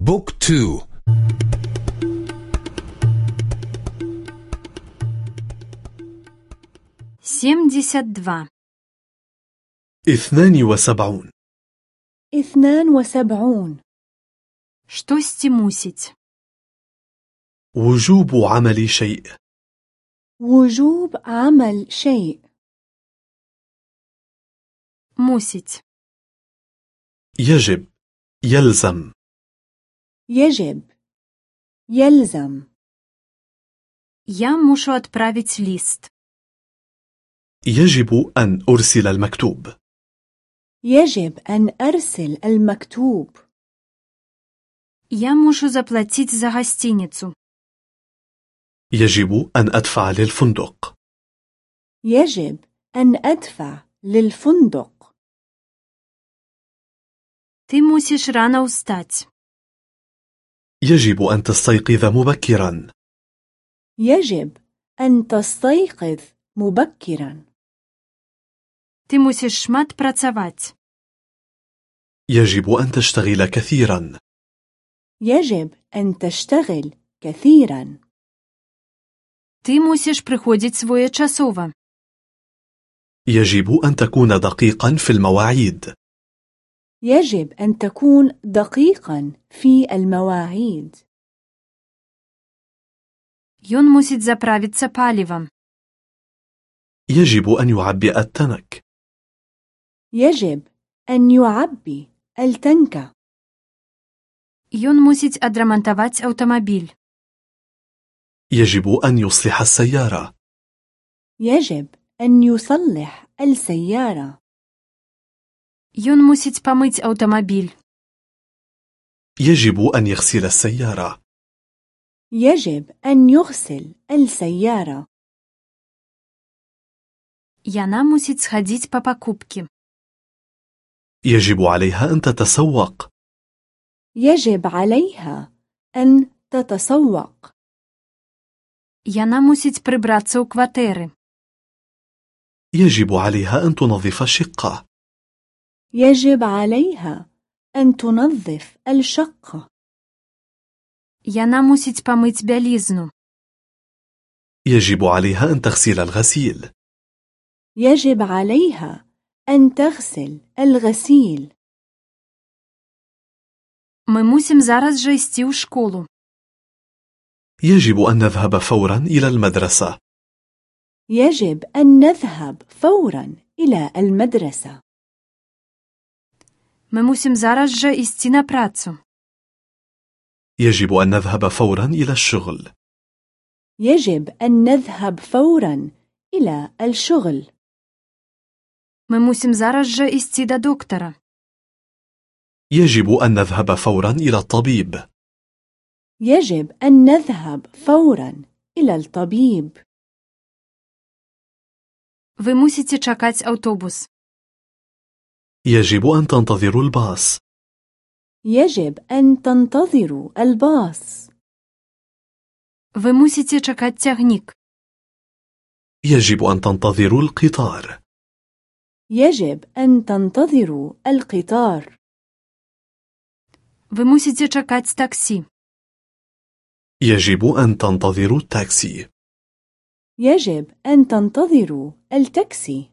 book two. семдзесят два اثنان وسبعون. اثنان وسبعون. штосьці мусіць وجوب عمل شيء. وجوب عمل شيء. موسيت يجب. يلزم. يجب يلزم я мушу отправить лист يجب أن أرسل المكتوب يجب أن أرسل المكتوب я мушу заплатить за гостиницу يجب أن أدفع للفندق يجب أن أدفع للفندق ты мусишь рано встать يجب أن تستيقظ مبكرا يجب أن تستيقظ مبكرا ты мусиш шмат працаваць يجب أن تشتغل كثيرا يجب أن تشتغل كثيرا ты мусиш прыходзіць своечасова يجب أن تكون دقيقا في المواعيد يجب أن تكون دقيقا في المواعيد Ён мусіць заправіцца палівам. يجب أن يعبئ التنك يجب أن يعبي التنك Ён мусіць адрамантаваць аўтамабіль. يجب أن يصلح السيارة يجب أن يصلح السيارة Ён мусіць памыць аўтамабіль. يجب أن يغسل السيارة يجب أن يغسل السيارة Яна мусіць схадзіць па пакупкі. يجب عليها أن تتسوق يجب عليها أن تتسوق Яна мусіць прыбрацца ў кватэры. يجب عليها أن تنظف الشقة يجب عليها أن تنظف الشقة Яна мусіць памыць бялізну. يجب عليها أن تغسل الغسيل يجب عليها أن تغسل الغسيل Мы мусім зараз жа ісці ў школу. يجب أن نذهب فورا إلى المدرسة يجب أن نذهب فورا إلى المدرسة Мы мусім зараз жа ісці на працу. يجب أن نذهب فورا إلى الشغل يجب أن نذهب فورا إلى الشغل Мы мусім зараз жа ісці да доктара. يجب أن نذهب فورا إلى الطبيب يجب أن نذهب فورا إلى الطبيب Вы мусіце чакаць аўтобус. يجب أن تنتظر الباص يجب أن تنتظروا الباص Вы мусіце чакаць цягнік. يجب أن تنتظر القطار يجب أن تنتظروا القطار Вы мусіце чакаць таксі. يجب أن تنتظر التاكسي يجب أن تنتظروا التاكسي